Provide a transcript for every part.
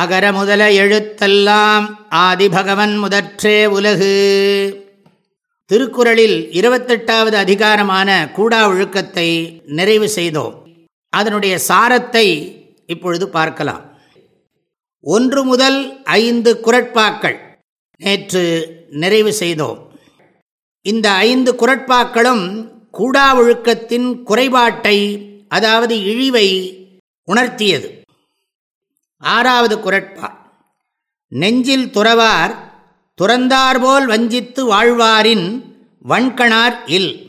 அகர முதல எழுத்தெல்லாம் ஆதிபகவன் முதற்றே உலகு. திருக்குறளில் இருபத்தெட்டாவது அதிகாரமான கூடா ஒழுக்கத்தை நிறைவு செய்தோம். அதனுடைய சாரத்தை இப்பொழுது பார்க்கலாம். ஒன்று முதல் ஐந்து குரட்பாக்கள் நேற்று நிறைவு செய்தோம். இந்த ஐந்து குரட்பாக்களும் கூடா ஒழுக்கத்தின் குறைபாட்டை அதாவது இழிவை உணர்த்தியது. ஆறாவது குரட்பா. நெஞ்சில் துறவார் துறந்தார்போல் வஞ்சித்து வாழ்வாரின் வன்கணார் இல்.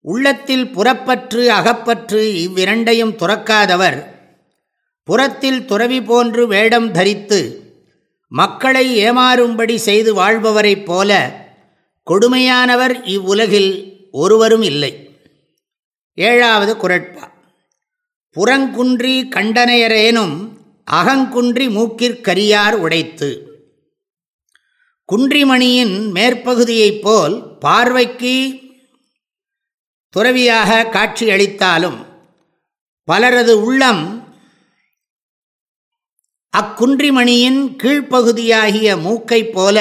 உள்ளத்தில் புறப்பற்று அகப்பற்று இவ்விரண்டையும் துறக்காதவர். புறத்தில் துறவி போன்று வேடம் தரித்து மக்களை ஏமாறும்படி செய்து வாழ்பவரைப் போல கொடுமையானவர் இவ்வுலகில் ஒருவரும் இல்லை. ஏழாவது குரட்பா. புறங்குன்றி கண்டனையரேனும் அகங்குன்றி மூக்கிற்கரியார் உடைத்து. குன்றிமணியின் மேற்பகுதியைப் போல் பார்வைக்கு துறவியாக காட்சியளித்தாலும் பலரது உள்ளம் அக்குன்றிமணியின் கீழ்ப்பகுதியாகிய மூக்கைப் போல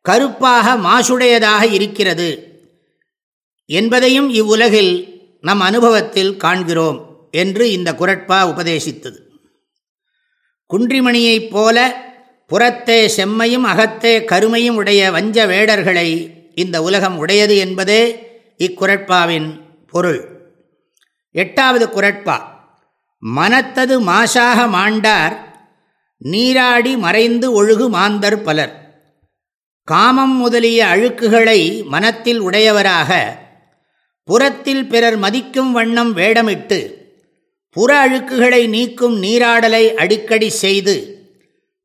கருப்பாக மாசுடையதாக இருக்கிறது என்பதையும் இவ்வுலகில் நம் அனுபவத்தில் காண்கிறோம் என்று இந்த குரட்பா உபதேசித்தது. குன்றிமணியைப் போல புறத்தே செம்மையும் அகத்தே கருமையும் உடைய வஞ்ச வேடர்களை இந்த உலகம் உடையது என்பதே இக்குரட்பாவின் பொருள். எட்டாவது குரட்பா. மனத்தது மாசாக மாண்டார் நீராடி மறைந்து ஒழுகு மாந்தர் பலர். காமம் முதலிய அழுக்குகளை மனத்தில் உடையவராக புறத்தில் பிறர் மதிக்கும் வண்ணம் வேடமிட்டு புற அழுக்குகளை நீக்கும் நீராடலை அடிக்கடி செய்து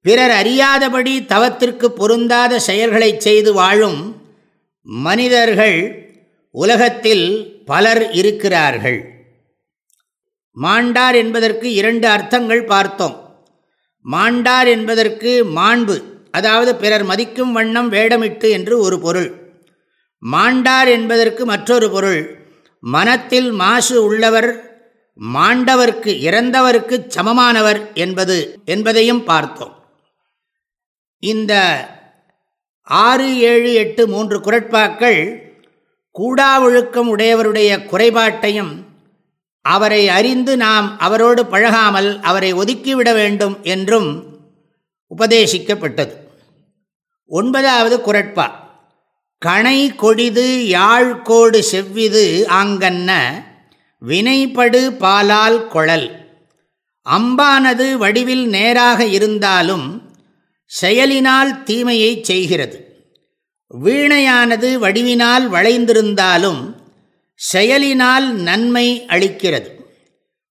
பிறர் அறியாதபடி தவத்திற்கு பொருந்தாத செயல்களை செய்து வாழும் மனிதர்கள் உலகத்தில் பலர் இருக்கிறார்கள். மாண்டார் என்பதற்கு இரண்டு அர்த்தங்கள் பார்த்தோம். மாண்டார் என்பதற்கு மாண்பு அதாவது பிறர் மதிக்கும் வண்ணம் வேடமிட்டு என்று ஒரு பொருள். மாண்டார் என்பதற்கு மற்றொரு பொருள் மனத்தில் மாசு உள்ளவர் மாண்டவர்க்கு இறந்தவருக்கு சமமானவர் என்பது என்பதையும் பார்த்தோம். இந்த ஆறு ஏழு எட்டு மூன்று குரட்பாக்கள் கூடா ஒழுக்கம் உடையவருடைய குறைபாட்டையும் அவரை அறிந்து நாம் அவரோடு பழகாமல் அவரை ஒதுக்கிவிட வேண்டும் என்றும் உபதேசிக்கப்பட்டது. ஒன்பதாவது குரட்பா கணை கொடிது யாழ்கோடு செவ்விது ஆங்கன்ன வினைப்படு பாலால் கொழல். அம்பானது வடிவில் நேராக இருந்தாலும் செயலினால் தீமையை செய்கிறது. வீணையானது வடிவினால் வளைந்திருந்தாலும் செயலினால் நன்மை அளிக்கிறது.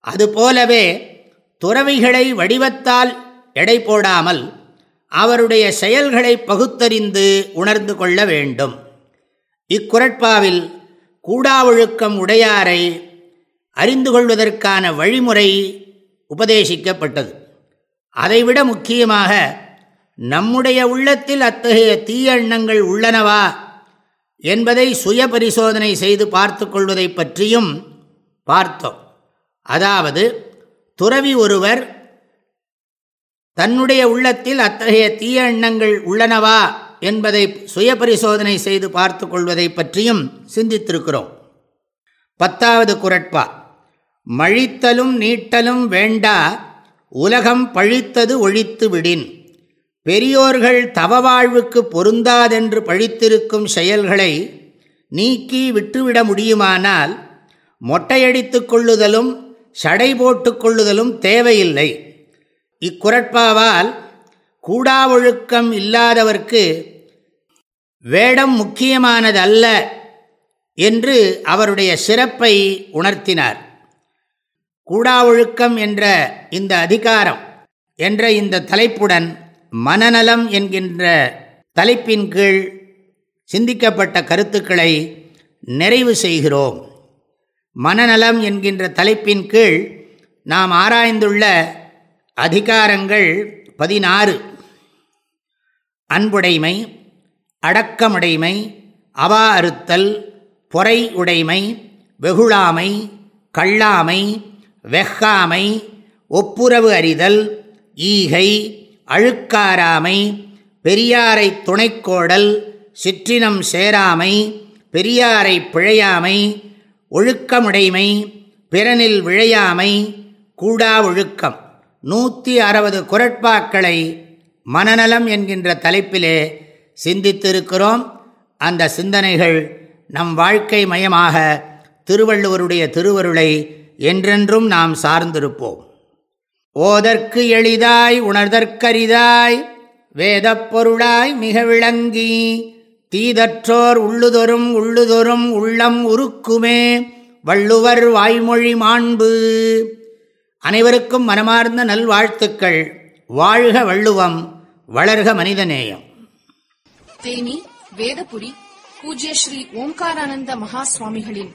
அதுபோலவே துறவிகளை வடிவத்தால் எடை போடாமல் அவருடைய செயல்களை பகுத்தறிந்து உணர்ந்து கொள்ள வேண்டும். இக்குரட்பாவில் கூடாவொழுக்கம் உடையாரை அறிந்து கொள்வதற்கான வழிமுறை உபதேசிக்கப்பட்டது. அதைவிட முக்கியமாக நம்முடைய உள்ளத்தில் அத்தகைய தீய எண்ணங்கள் உள்ளனவா என்பதை சுய பரிசோதனை செய்து பார்த்து கொள்வதை பற்றியும் பார்த்தோம். அதாவது துறவி ஒருவர் தன்னுடைய உள்ளத்தில் அத்தகைய தீய எண்ணங்கள் உள்ளனவா என்பதை சுய பரிசோதனை செய்து பார்த்து கொள்வதை பற்றியும் சிந்தித்திருக்கிறோம். பத்தாவது குரட்பா. மழித்தலும் நீட்டலும் வேண்டா உலகம் பழித்தது ஒழித்து விடின். பெரியோர்கள் தவ வாழ்வுக்கு பொருந்தாதென்று பழித்திருக்கும் செயல்களை நீக்கி விட்டுவிட முடியுமானால் மொட்டையடித்து கொள்ளுதலும் சடை போட்டு கொள்ளுதலும் தேவையில்லை. இக்குரட்பாவால் கூடாவொழுக்கம் இல்லாதவர்க்கு வேடம் முக்கியமானதல்ல என்று அவருடைய சிறப்பை உணர்த்தினார். கூடா ஒழுக்கம் என்ற இந்த அதிகாரம் என்ற இந்த தலைப்புடன் மனநலம் என்கின்ற தலைப்பின் கீழ் சிந்திக்கப்பட்ட கருத்துக்களை நிறைவு செய்கிறோம். மனநலம் என்கின்ற தலைப்பின் கீழ் நாம் ஆராய்ந்துள்ள அதிகாரங்கள் பதினாறு. அன்புடைமை அடக்கமுடைமை அவா அறுத்தல் பொறை உடைமை வெகுளாமை கள்ளாமை வெஹாமை ஒப்புரவு அறிதல் ஈகை அழுக்காராமை பெரியாரை துணைக்கோடல் சிற்றினம் சேராமை பெரியாரை பிழையாமை ஒழுக்கமுடைமை பிறனில் விழையாமை கூடா ஒழுக்கம். நூற்றி அறுபது குரட்பாக்களை மனநலம் என்கின்ற தலைப்பிலே சிந்தித்திருக்கிறோம். அந்த சிந்தனைகள் நம் வாழ்க்கை மயமாக திருவள்ளுவருடைய திருவருளை என்றென்றும் நாம் சார்ந்திருப்போம். ஓதற்கு எளிதாய் உணர்தற்கரிதாய் வேதப் பொருளாய் மிக விளங்கி தீதற்றோர் உள்ளுதொரும் உள்ளுதொரும் உள்ளம் உருக்குமே வள்ளுவர் வாய்மொழி மாண்பு. அனைவருக்கும் மனமார்ந்த நல்வாழ்த்துக்கள். வாழ்க வள்ளுவம் வளர்க மனிதநேயம். தேனி வேதபுரி பூஜ்ய ஸ்ரீ ஓம்காரானந்த மகா சுவாமிகளின்